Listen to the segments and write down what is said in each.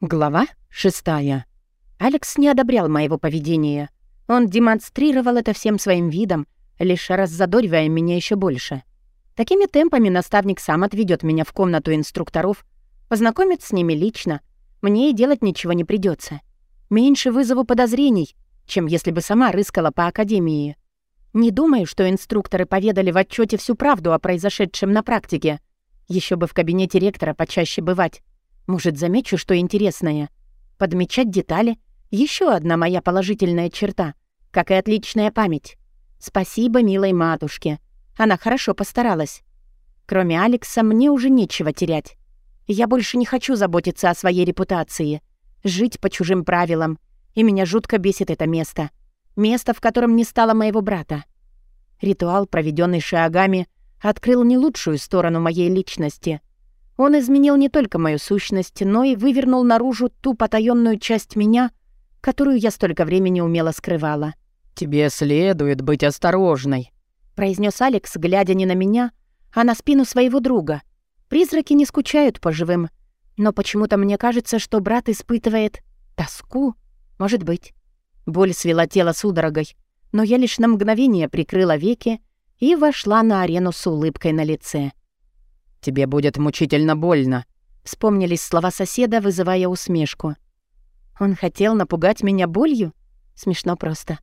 Глава шестая. Алекс не одобрял моего поведения. Он демонстрировал это всем своим видом, лишь раззадоривая меня еще больше. Такими темпами наставник сам отведет меня в комнату инструкторов, познакомит с ними лично. Мне и делать ничего не придется. Меньше вызову подозрений, чем если бы сама рыскала по академии. Не думаю, что инструкторы поведали в отчете всю правду о произошедшем на практике. Еще бы в кабинете ректора почаще бывать. Может, замечу, что интересное. Подмечать детали — еще одна моя положительная черта, как и отличная память. Спасибо милой матушке. Она хорошо постаралась. Кроме Алекса, мне уже нечего терять. Я больше не хочу заботиться о своей репутации, жить по чужим правилам, и меня жутко бесит это место. Место, в котором не стало моего брата. Ритуал, проведенный шагами, открыл не лучшую сторону моей личности — он изменил не только мою сущность, но и вывернул наружу ту потаённую часть меня, которую я столько времени умело скрывала. «Тебе следует быть осторожной», — произнес Алекс, глядя не на меня, а на спину своего друга. Призраки не скучают по живым, но почему-то мне кажется, что брат испытывает тоску. Может быть. Боль свела тело судорогой, но я лишь на мгновение прикрыла веки и вошла на арену с улыбкой на лице. Тебе будет мучительно больно», — вспомнились слова соседа, вызывая усмешку. Он хотел напугать меня болью? Смешно просто.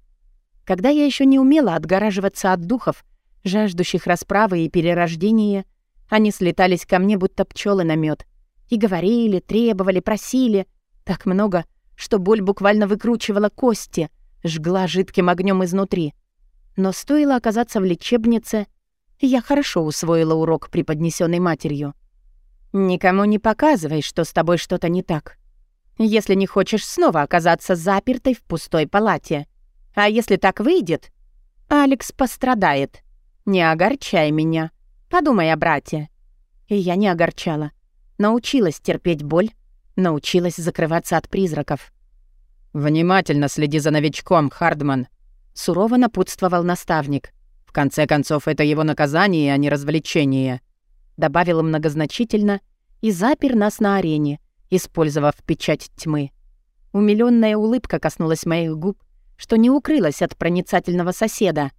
Когда я еще не умела отгораживаться от духов, жаждущих расправы и перерождения, они слетались ко мне, будто пчелы на мед, и говорили, требовали, просили. Так много, что боль буквально выкручивала кости, жгла жидким огнем изнутри. Но стоило оказаться в лечебнице, я хорошо усвоила урок, преподнесенный матерью. Никому не показывай, что с тобой что-то не так. Если не хочешь снова оказаться запертой в пустой палате. А если так выйдет, Алекс пострадает. Не огорчай меня. Подумай о брате. И я не огорчала. Научилась терпеть боль, научилась закрываться от призраков. «Внимательно следи за новичком, Хардман», — сурово напутствовал наставник конце концов, это его наказание, а не развлечение», — добавил многозначительно и запер нас на арене, использовав печать тьмы. Умилённая улыбка коснулась моих губ, что не укрылась от проницательного соседа.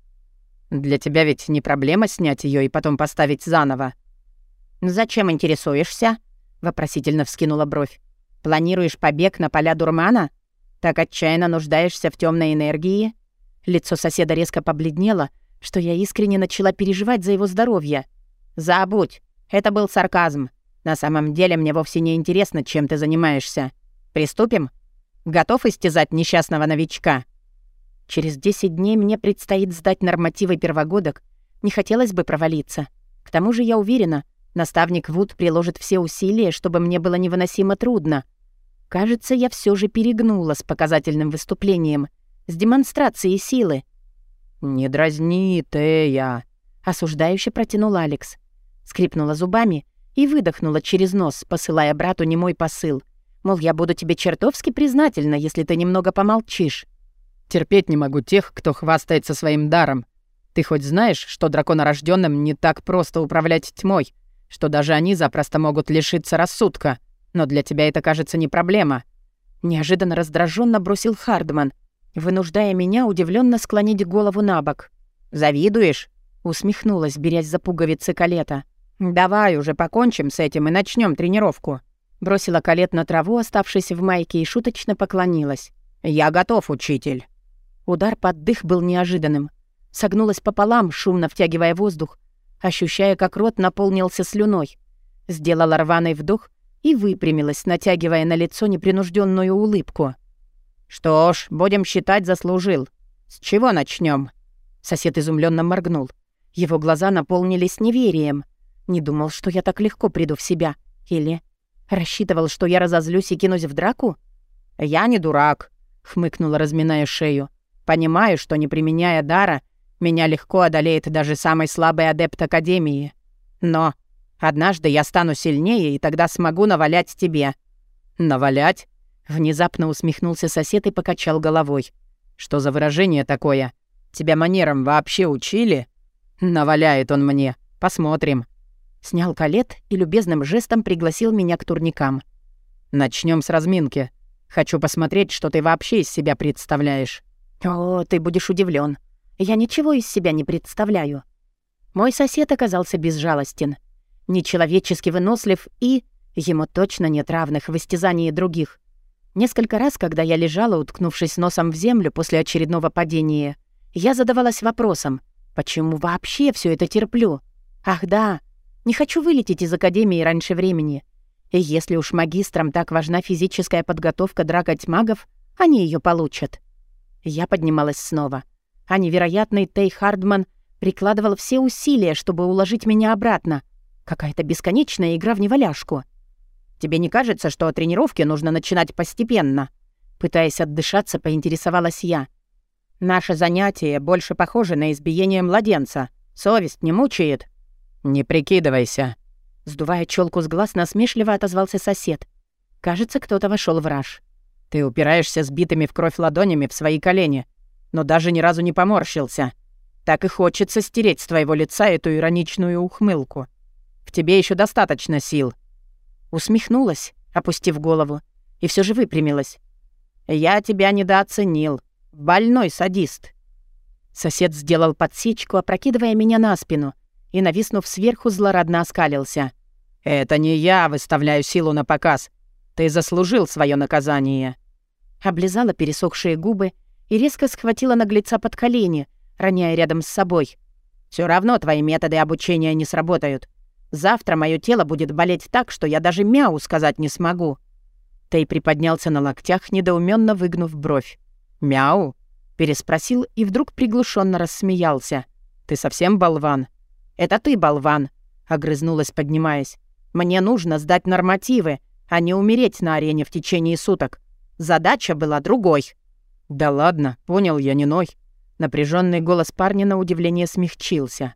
«Для тебя ведь не проблема снять ее и потом поставить заново». «Зачем интересуешься?» — вопросительно вскинула бровь. «Планируешь побег на поля дурмана? Так отчаянно нуждаешься в темной энергии?» Лицо соседа резко побледнело, что я искренне начала переживать за его здоровье. «Забудь, это был сарказм. На самом деле мне вовсе не интересно, чем ты занимаешься. Приступим? Готов истязать несчастного новичка?» Через 10 дней мне предстоит сдать нормативы первогодок. Не хотелось бы провалиться. К тому же я уверена, наставник Вуд приложит все усилия, чтобы мне было невыносимо трудно. Кажется, я все же перегнула с показательным выступлением, с демонстрацией силы. «Не дразни, Тея!» — осуждающе протянул Алекс. Скрипнула зубами и выдохнула через нос, посылая брату немой посыл. Мол, я буду тебе чертовски признательна, если ты немного помолчишь. «Терпеть не могу тех, кто хвастается своим даром. Ты хоть знаешь, что драконорожденным не так просто управлять тьмой, что даже они запросто могут лишиться рассудка, но для тебя это, кажется, не проблема?» Неожиданно раздраженно бросил Хардман — вынуждая меня удивленно склонить голову на бок. «Завидуешь?» — усмехнулась, берясь за пуговицы калета. «Давай уже покончим с этим и начнем тренировку». Бросила калет на траву, оставшись в майке, и шуточно поклонилась. «Я готов, учитель». Удар под дых был неожиданным. Согнулась пополам, шумно втягивая воздух, ощущая, как рот наполнился слюной. Сделала рваный вдох и выпрямилась, натягивая на лицо непринужденную улыбку. «Что ж, будем считать, заслужил. С чего начнем? Сосед изумленно моргнул. Его глаза наполнились неверием. Не думал, что я так легко приду в себя. Или рассчитывал, что я разозлюсь и кинусь в драку? «Я не дурак», — хмыкнула, разминая шею. «Понимаю, что, не применяя дара, меня легко одолеет даже самый слабый адепт Академии. Но однажды я стану сильнее, и тогда смогу навалять тебе». «Навалять?» Внезапно усмехнулся сосед и покачал головой. «Что за выражение такое? Тебя манерам вообще учили?» «Наваляет он мне. Посмотрим». Снял калет и любезным жестом пригласил меня к турникам. Начнем с разминки. Хочу посмотреть, что ты вообще из себя представляешь». «О, ты будешь удивлен. Я ничего из себя не представляю». Мой сосед оказался безжалостен, нечеловечески вынослив и... Ему точно нет равных в истязании других. Несколько раз, когда я лежала, уткнувшись носом в землю после очередного падения, я задавалась вопросом, почему вообще все это терплю? Ах да, не хочу вылететь из академии раньше времени. И если уж магистрам так важна физическая подготовка драгать магов, они ее получат. Я поднималась снова. А невероятный Тей Хардман прикладывал все усилия, чтобы уложить меня обратно. Какая-то бесконечная игра в неваляшку. Тебе не кажется, что тренировки нужно начинать постепенно?» Пытаясь отдышаться, поинтересовалась я. «Наше занятие больше похоже на избиение младенца. Совесть не мучает?» «Не прикидывайся», Сдувая челку с глаз, насмешливо отозвался сосед. Кажется, кто-то вошел в раж. «Ты упираешься сбитыми в кровь ладонями в свои колени, но даже ни разу не поморщился. Так и хочется стереть с твоего лица эту ироничную ухмылку. В тебе еще достаточно сил». Усмехнулась, опустив голову, и все же выпрямилась. «Я тебя недооценил. Больной садист». Сосед сделал подсечку, опрокидывая меня на спину, и, нависнув сверху, злорадно оскалился. «Это не я выставляю силу на показ. Ты заслужил свое наказание». Облизала пересохшие губы и резко схватила наглеца под колени, роняя рядом с собой. Все равно твои методы обучения не сработают. Завтра мое тело будет болеть так, что я даже мяу сказать не смогу». Тей приподнялся на локтях, недоуменно выгнув бровь. «Мяу?» — переспросил и вдруг приглушенно рассмеялся. «Ты совсем болван?» «Это ты, болван!» — огрызнулась, поднимаясь. Мне нужно сдать нормативы, а не умереть на арене в течение суток. Задача была другой». «Да ладно, понял я, не ной». Напряженный голос парня на удивление смягчился.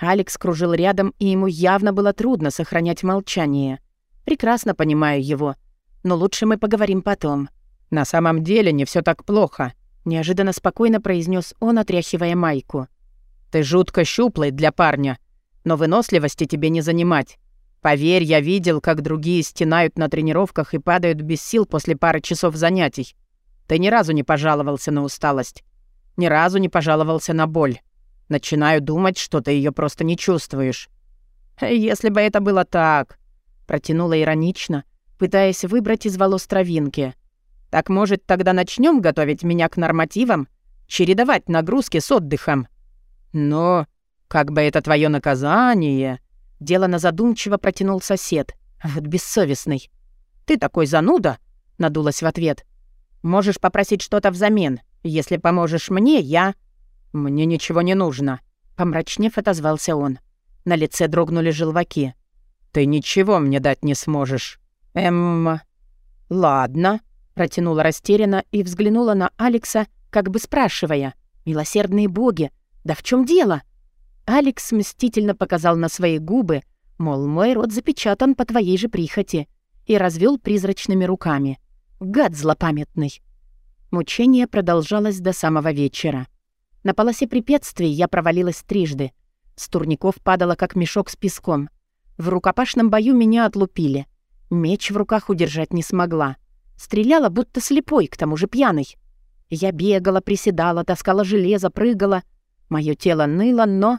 Алекс кружил рядом, и ему явно было трудно сохранять молчание. Прекрасно понимаю его. Но лучше мы поговорим потом. «На самом деле не все так плохо», — неожиданно спокойно произнес он, отряхивая майку. «Ты жутко щуплый для парня, но выносливости тебе не занимать. Поверь, я видел, как другие стенают на тренировках и падают без сил после пары часов занятий. Ты ни разу не пожаловался на усталость. Ни разу не пожаловался на боль. Начинаю думать, что ты ее просто не чувствуешь. Если бы это было так, протянула иронично, пытаясь выбрать из волос травинки. Так может, тогда начнем готовить меня к нормативам, чередовать нагрузки с отдыхом. Но как бы это твое наказание, Делано задумчиво протянул сосед. Вот бессовестный. «Ты такой зануда?» — надулась в ответ. «Можешь попросить что-то взамен. Если поможешь мне, я...» «Мне ничего не нужно», — помрачнев отозвался он. На лице дрогнули желваки. «Ты ничего мне дать не сможешь». «Эм... Ладно», — протянула растерянно и взглянула на Алекса, как бы спрашивая. «Милосердные боги, да в чем дело?» Алекс мстительно показал на свои губы, мол, мой рот запечатан по твоей же прихоти, и развел призрачными руками. Гад злопамятный. Мучение продолжалось до самого вечера. На полосе препятствий я провалилась трижды. С турников падала, как мешок с песком. В рукопашном бою меня отлупили. Меч в руках удержать не смогла. Стреляла, будто слепой, к тому же пьяный. Я бегала, приседала, таскала железо, прыгала. Мое тело ныло, но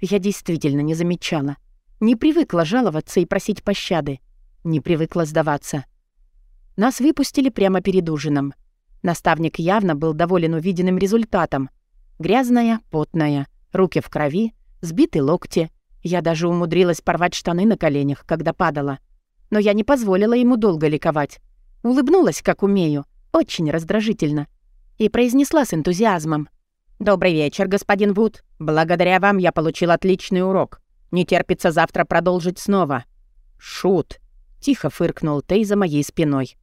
я действительно не замечала. Не привыкла жаловаться и просить пощады. Не привыкла сдаваться. Нас выпустили прямо перед ужином. Наставник явно был доволен увиденным результатом. Грязная, потная, руки в крови, сбиты локти. Я даже умудрилась порвать штаны на коленях, когда падала. Но я не позволила ему долго ликовать. Улыбнулась, как умею, очень раздражительно. И произнесла с энтузиазмом. «Добрый вечер, господин Вуд. Благодаря вам я получил отличный урок. Не терпится завтра продолжить снова». «Шут», — тихо фыркнул Тей за моей спиной.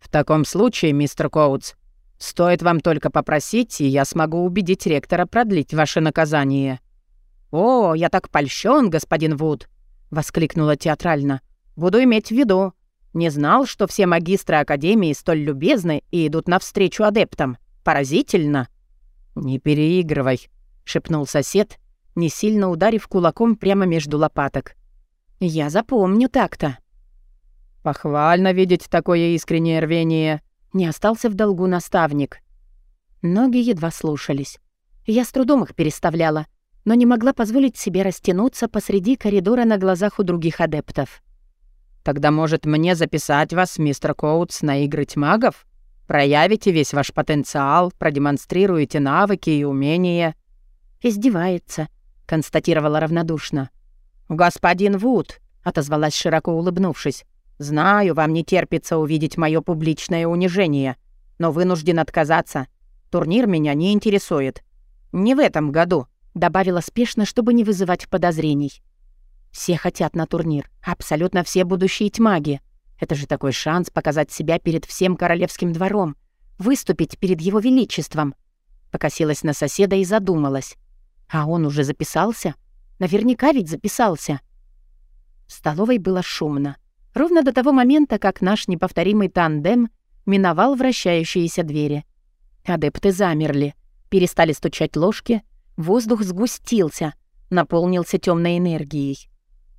«В таком случае, мистер Коутс, стоит вам только попросить, и я смогу убедить ректора продлить ваше наказание». «О, я так польщен, господин Вуд!» — воскликнула театрально. «Буду иметь в виду. Не знал, что все магистры Академии столь любезны и идут навстречу адептам. Поразительно!» «Не переигрывай», — шепнул сосед, не сильно ударив кулаком прямо между лопаток. «Я запомню так-то». «Похвально видеть такое искреннее рвение», — не остался в долгу наставник. Ноги едва слушались. Я с трудом их переставляла, но не могла позволить себе растянуться посреди коридора на глазах у других адептов. «Тогда, может, мне записать вас, мистер Коутс, на игры магов? Проявите весь ваш потенциал, продемонстрируете навыки и умения». «Издевается», — констатировала равнодушно. «Господин Вуд», — отозвалась широко улыбнувшись, «знаю, вам не терпится увидеть мое публичное унижение, но вынужден отказаться. Турнир меня не интересует. Не в этом году», — добавила спешно, чтобы не вызывать подозрений. «Все хотят на турнир, абсолютно все будущие тьмаги. Это же такой шанс показать себя перед всем королевским двором, выступить перед его величеством». Покосилась на соседа и задумалась. «А он уже записался? Наверняка ведь записался». В столовой было шумно. Ровно до того момента, как наш неповторимый тандем миновал вращающиеся двери. Адепты замерли, перестали стучать ложки, воздух сгустился, наполнился темной энергией.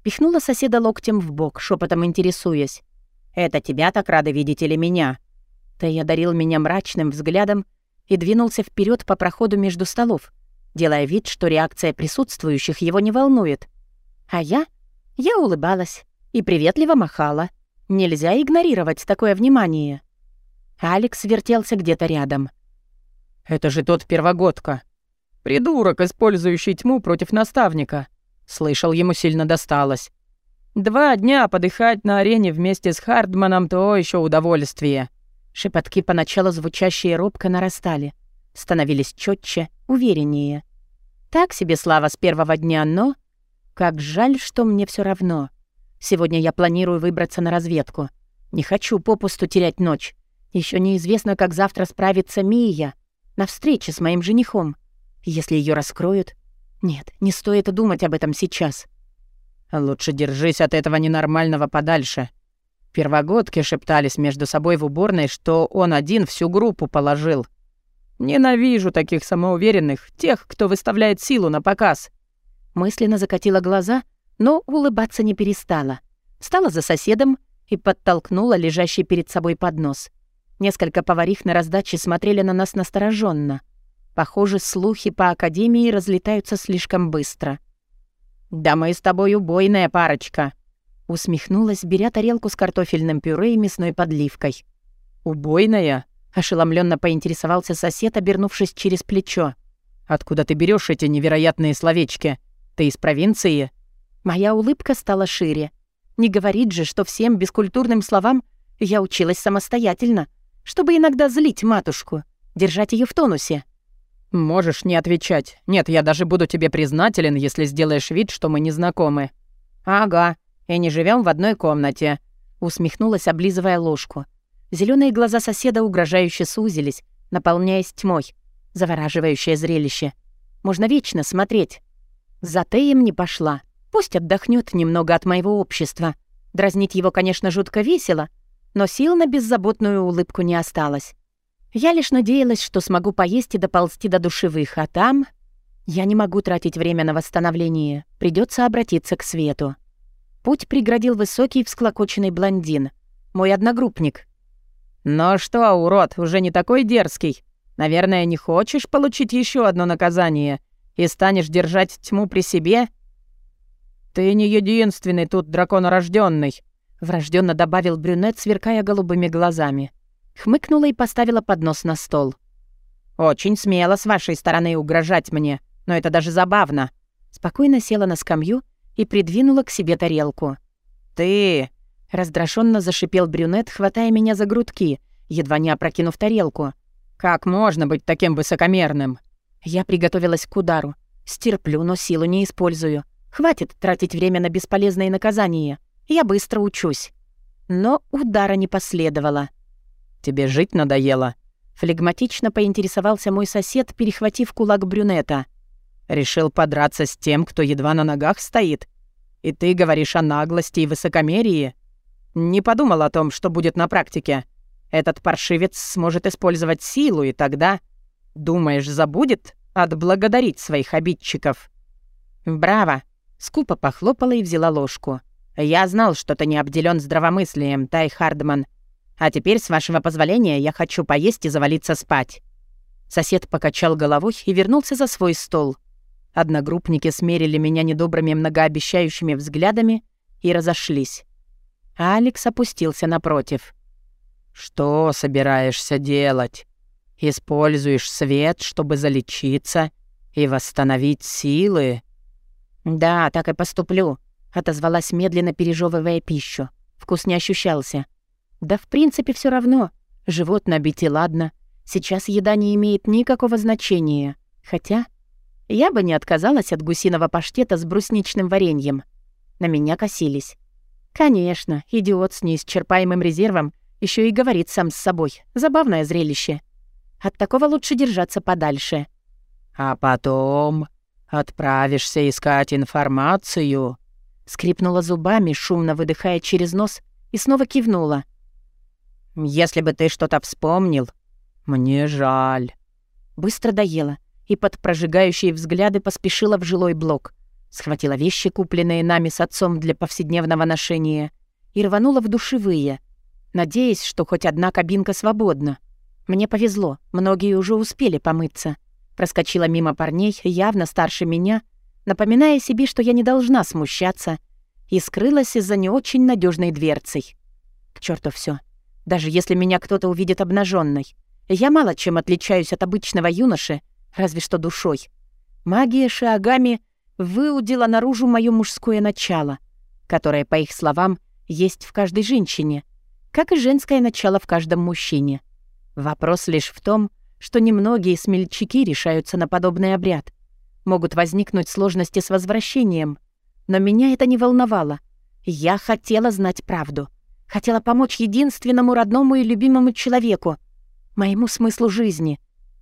Пихнула соседа локтем в бок, шепотом интересуясь. «Это тебя так рады видеть или меня?» Ты одарил меня мрачным взглядом и двинулся вперед по проходу между столов, делая вид, что реакция присутствующих его не волнует. А я я улыбалась и приветливо махала. Нельзя игнорировать такое внимание. Алекс вертелся где-то рядом. «Это же тот первогодка. Придурок, использующий тьму против наставника». Слышал, ему сильно досталось. «Два дня подыхать на арене вместе с Хардманом — то еще удовольствие». Шепотки, поначалу звучащие робко, нарастали. Становились четче, увереннее. Так себе слава с первого дня, но как жаль, что мне все равно. Сегодня я планирую выбраться на разведку. Не хочу попусту терять ночь. Еще неизвестно, как завтра справится Мия на встрече с моим женихом. Если ее раскроют... Нет, не стоит думать об этом сейчас. Лучше держись от этого ненормального подальше. Первогодки шептались между собой в уборной, что он один всю группу положил. Ненавижу таких самоуверенных, тех, кто выставляет силу на показ. Мысленно закатила глаза, но улыбаться не перестала. Встала за соседом и подтолкнула лежащий перед собой поднос. Несколько поварих на раздаче смотрели на нас настороженно. Похоже, слухи по Академии разлетаются слишком быстро. «Да мы с тобой убойная парочка», — усмехнулась, беря тарелку с картофельным пюре и мясной подливкой. «Убойная?» — ошеломленно поинтересовался сосед, обернувшись через плечо. «Откуда ты берешь эти невероятные словечки?» Ты из провинции?» Моя улыбка стала шире. Не говорит же, что всем бескультурным словам я училась самостоятельно, чтобы иногда злить матушку, держать ее в тонусе. «Можешь не отвечать. Нет, я даже буду тебе признателен, если сделаешь вид, что мы не знакомы». «Ага, и не живем в одной комнате», — усмехнулась, облизывая ложку. Зеленые глаза соседа угрожающе сузились, наполняясь тьмой. Завораживающее зрелище. Можно вечно смотреть. За Теем не пошла. Пусть отдохнет немного от моего общества. Дразнить его, конечно, жутко весело, но сил на беззаботную улыбку не осталось. Я лишь надеялась, что смогу поесть и доползти до душевых, а там... Я не могу тратить время на восстановление. Придется обратиться к свету. Путь преградил высокий всклокоченный блондин. Мой одногруппник. «Ну что, урод, уже не такой дерзкий? Наверное, не хочешь получить еще одно наказание?» и станешь держать тьму при себе? Ты не единственный тут драконорожденный, врожденно добавил брюнет, сверкая голубыми глазами. Хмыкнула и поставила поднос на стол. «Очень смело с вашей стороны угрожать мне, но это даже забавно». Спокойно села на скамью и придвинула к себе тарелку. «Ты...» — раздраженно зашипел брюнет, хватая меня за грудки, едва не опрокинув тарелку. «Как можно быть таким высокомерным?» Я приготовилась к удару. Стерплю, но силу не использую. Хватит тратить время на бесполезные наказания. Я быстро учусь. Но удара не последовало. «Тебе жить надоело?» Флегматично поинтересовался мой сосед, перехватив кулак брюнета. «Решил подраться с тем, кто едва на ногах стоит? И ты говоришь о наглости и высокомерии? Не подумал о том, что будет на практике. Этот паршивец сможет использовать силу, и тогда...» Думаешь, забудет отблагодарить своих обидчиков?» «Браво!» — скупо похлопала и взяла ложку. Я знал, что ты не обделен здравомыслием, Тай Хардман. А теперь, с вашего позволения, я хочу поесть и завалиться спать». Сосед покачал головой и вернулся за свой стол. Одногруппники смерили меня недобрыми многообещающими взглядами и разошлись. А Алекс опустился напротив. «Что собираешься делать? Используешь свет, чтобы залечиться и восстановить силы?» «Да, так и поступлю», — отозвалась медленно, пережевывая пищу. Вкус не ощущался. «Да в принципе все равно. Живот набить и ладно. Сейчас еда не имеет никакого значения. Хотя я бы не отказалась от гусиного паштета с брусничным вареньем. На меня косились. Конечно, идиот с неисчерпаемым резервом еще и говорит сам с собой. Забавное зрелище. От такого лучше держаться подальше. «А потом отправишься искать информацию», — скрипнула зубами, шумно выдыхая через нос, и снова кивнула. «Если бы ты что-то вспомнил, мне жаль». Быстро доела и под прожигающие взгляды поспешила в жилой блок. Схватила вещи, купленные нами с отцом для повседневного ношения, и рванула в душевые, надеясь, что хоть одна кабинка свободна. Мне повезло, многие уже успели помыться. Проскочила мимо парней, явно старше меня, напоминая себе, что я не должна смущаться, и скрылась из-за не очень надежной дверцей. К черту все. Даже если меня кто-то увидит обнаженной, я мало чем отличаюсь от обычного юноши, разве что душой. Магия шагами выудила наружу мое мужское начало, которое, по их словам, есть в каждой женщине, как и женское начало в каждом мужчине. Вопрос лишь в том, что немногие смельчаки решаются на подобный обряд. Могут возникнуть сложности с возвращением. Но меня это не волновало. Я хотела знать правду. Хотела помочь единственному родному и любимому человеку, моему смыслу жизни,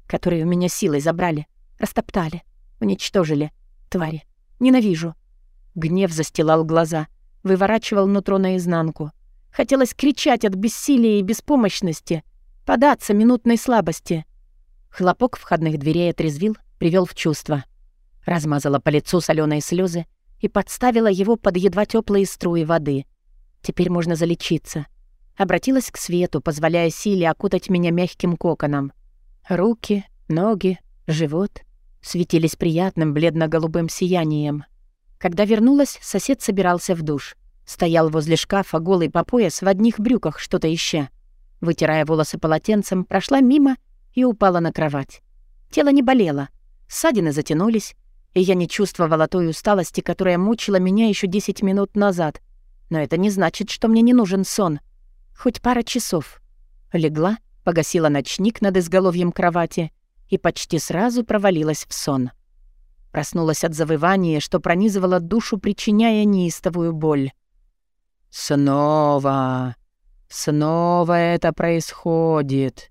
который у меня силой забрали, растоптали, уничтожили. Твари. Ненавижу. Гнев застилал глаза, выворачивал нутро наизнанку. Хотелось кричать от бессилия и беспомощности, податься минутной слабости. Хлопок входных дверей отрезвил, привел в чувство. Размазала по лицу соленые слезы и подставила его под едва теплые струи воды. Теперь можно залечиться. Обратилась к свету, позволяя силе окутать меня мягким коконом. Руки, ноги, живот светились приятным бледно-голубым сиянием. Когда вернулась, сосед собирался в душ. Стоял возле шкафа, голый по пояс, в одних брюках, что-то ища. Вытирая волосы полотенцем, прошла мимо и упала на кровать. Тело не болело. Ссадины затянулись, и я не чувствовала той усталости, которая мучила меня еще 10 минут назад. Но это не значит, что мне не нужен сон. Хоть пара часов. Легла, погасила ночник над изголовьем кровати и почти сразу провалилась в сон. Проснулась от завывания, что пронизывало душу, причиняя неистовую боль. «Снова! Снова это происходит!»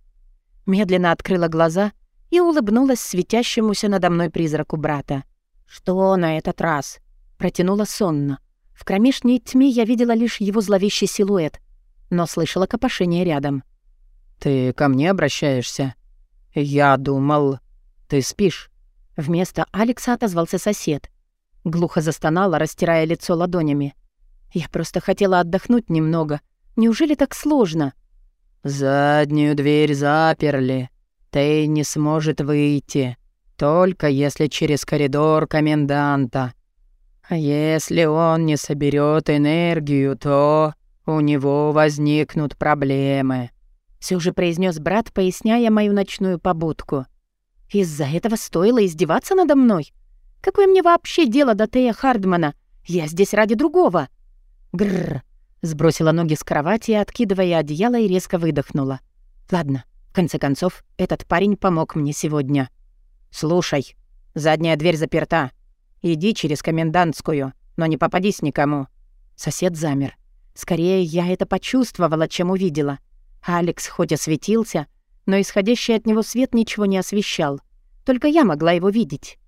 Медленно открыла глаза и улыбнулась светящемуся надо мной призраку брата. «Что на этот раз?» Протянула сонно. В кромешней тьме я видела лишь его зловещий силуэт, но слышала копошение рядом. «Ты ко мне обращаешься?» «Я думал, ты спишь». Вместо Алекса отозвался сосед. Глухо застонала, растирая лицо ладонями. «Я просто хотела отдохнуть немного. Неужели так сложно?» «Заднюю дверь заперли. Ты не сможет выйти. Только если через коридор коменданта. А если он не соберет энергию, то у него возникнут проблемы все же произнес брат, поясняя мою ночную побудку. Из-за этого стоило издеваться надо мной. Какое мне вообще дело до Тея Хардмана? Я здесь ради другого. Гррр. Сбросила ноги с кровати, откидывая одеяло и резко выдохнула. Ладно, в конце концов, этот парень помог мне сегодня. Слушай, задняя дверь заперта. Иди через комендантскую, но не попадись никому. Сосед замер. Скорее, я это почувствовала, чем увидела. Алекс хоть осветился, но исходящий от него свет ничего не освещал. Только я могла его видеть.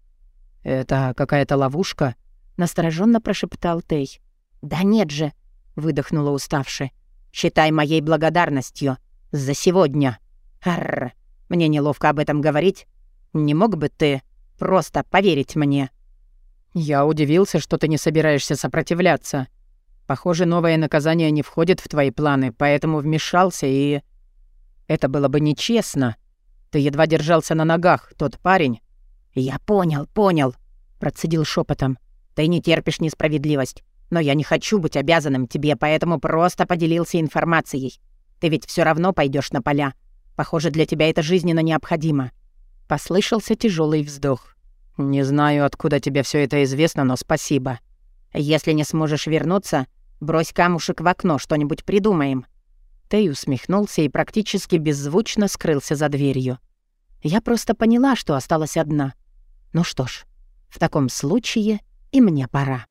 «Это какая-то ловушка?» — настороженно прошептал Тей. «Да нет же!» — выдохнула уставше. «Считай моей благодарностью. За сегодня. Арр, мне неловко об этом говорить. Не мог бы ты просто поверить мне?» «Я удивился, что ты не собираешься сопротивляться. Похоже, новое наказание не входит в твои планы, поэтому вмешался и... Это было бы нечестно. Ты едва держался на ногах, тот парень. Я понял, понял, процедил шепотом. Ты не терпишь несправедливость, но я не хочу быть обязанным тебе, поэтому просто поделился информацией. Ты ведь все равно пойдешь на поля. Похоже, для тебя это жизненно необходимо. Послышался тяжелый вздох. Не знаю, откуда тебе все это известно, но спасибо. Если не сможешь вернуться, брось камушек в окно, что-нибудь придумаем». Тей усмехнулся и практически беззвучно скрылся за дверью. Я просто поняла, что осталась одна. Ну что ж, в таком случае и мне пора.